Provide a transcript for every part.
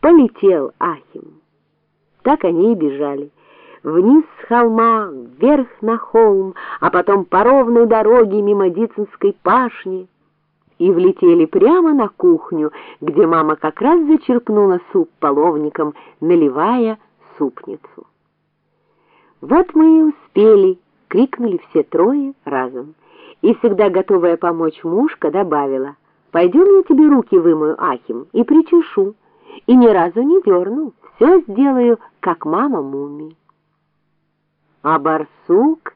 Полетел Ахим. Так они и бежали. Вниз с холма, вверх на холм, а потом по ровной дороге мимо Дицинской пашни. И влетели прямо на кухню, где мама как раз зачерпнула суп половником, наливая супницу. «Вот мы и успели!» — крикнули все трое разом. И всегда готовая помочь мушка добавила, «Пойдем я тебе руки вымою, Ахим, и причешу, и ни разу не дерну, все сделаю, как мама муми». А барсук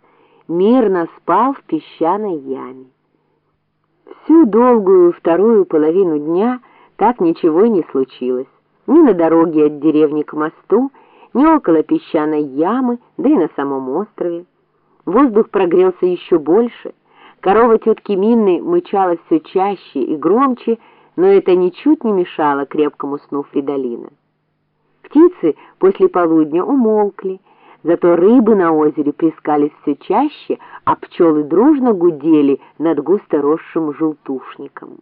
мирно спал в песчаной яме. Всю долгую вторую половину дня так ничего и не случилось. Ни на дороге от деревни к мосту, ни около песчаной ямы, да и на самом острове. Воздух прогрелся еще больше. Корова тетки Минны мычала все чаще и громче, но это ничуть не мешало крепкому сну Фридолина. Птицы после полудня умолкли, зато рыбы на озере плескались все чаще, а пчелы дружно гудели над густо росшим желтушником.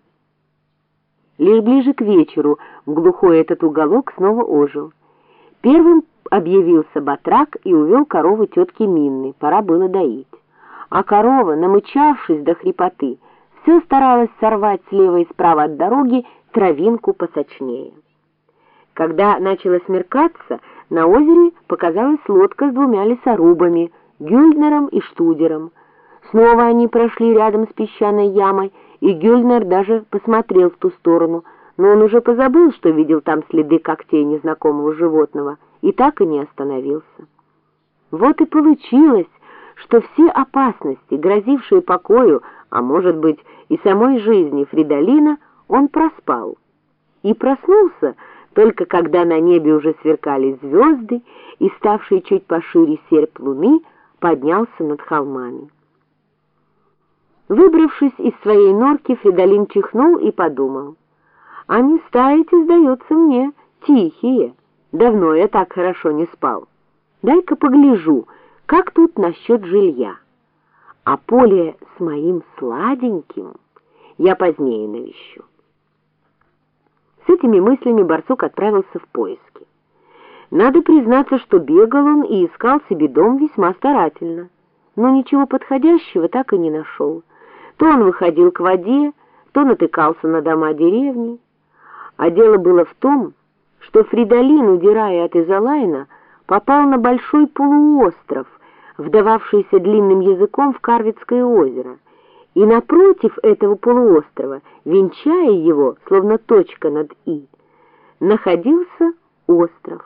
Лишь ближе к вечеру глухой этот уголок снова ожил. Первым объявился батрак и увел корову тетки Минны, пора было доить. А корова, намычавшись до хрипоты, все старалась сорвать слева и справа от дороги травинку посочнее. Когда начало смеркаться, на озере показалась лодка с двумя лесорубами, Гюльнером и Штудером. Снова они прошли рядом с песчаной ямой, и Гюльнер даже посмотрел в ту сторону, но он уже позабыл, что видел там следы когтей незнакомого животного, и так и не остановился. Вот и получилось, что все опасности, грозившие покою, а может быть и самой жизни Фридолина, он проспал. И проснулся только когда на небе уже сверкали звезды, и ставший чуть пошире серп луны поднялся над холмами. Выбравшись из своей норки, Фридолин чихнул и подумал — а места эти, сдается мне, тихие. Давно я так хорошо не спал. Дай-ка погляжу, как тут насчет жилья. А поле с моим сладеньким я позднее навещу. С этими мыслями барсук отправился в поиски. Надо признаться, что бегал он и искал себе дом весьма старательно, но ничего подходящего так и не нашел. То он выходил к воде, то натыкался на дома деревни. А дело было в том, что Фридолин, удирая от Изолайна, попал на большой полуостров, вдававшийся длинным языком в Карвицкое озеро, и напротив этого полуострова, венчая его, словно точка над «и», находился остров.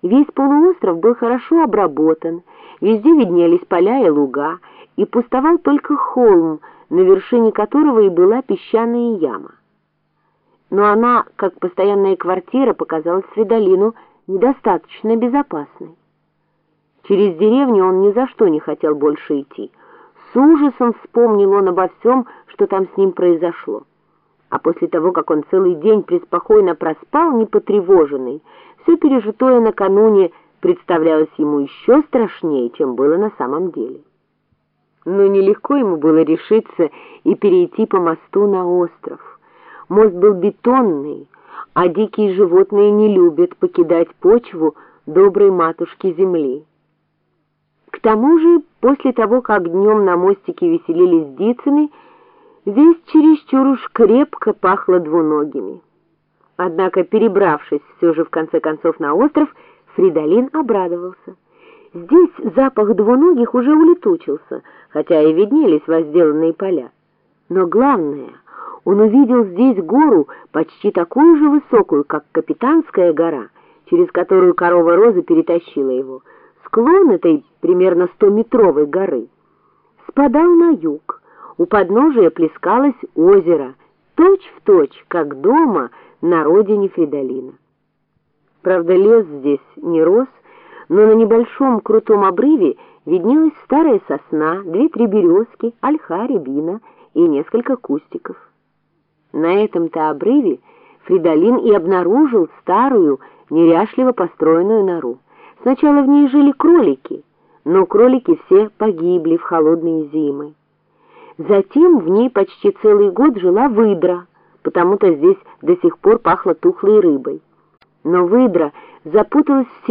Весь полуостров был хорошо обработан, везде виднелись поля и луга, и пустовал только холм, на вершине которого и была песчаная яма но она, как постоянная квартира, показалась Фридолину недостаточно безопасной. Через деревню он ни за что не хотел больше идти. С ужасом вспомнил он обо всем, что там с ним произошло. А после того, как он целый день преспокойно проспал, непотревоженный, все пережитое накануне представлялось ему еще страшнее, чем было на самом деле. Но нелегко ему было решиться и перейти по мосту на остров. Мост был бетонный, а дикие животные не любят покидать почву доброй матушки земли. К тому же, после того, как днем на мостике веселились дицыны, здесь чересчур уж крепко пахло двуногими. Однако, перебравшись все же в конце концов на остров, Фридолин обрадовался. Здесь запах двуногих уже улетучился, хотя и виднелись возделанные поля. Но главное — он увидел здесь гору, почти такую же высокую, как Капитанская гора, через которую корова Роза перетащила его. Склон этой примерно стометровой горы спадал на юг. У подножия плескалось озеро, точь-в-точь, точь, как дома на родине Фридолина. Правда, лес здесь не рос, но на небольшом крутом обрыве виднелась старая сосна, две-три березки, ольха, рябина и несколько кустиков. На этом-то обрыве Фридолин и обнаружил старую, неряшливо построенную нору. Сначала в ней жили кролики, но кролики все погибли в холодные зимы. Затем в ней почти целый год жила выдра, потому-то здесь до сих пор пахло тухлой рыбой. Но выдра запуталась в сети,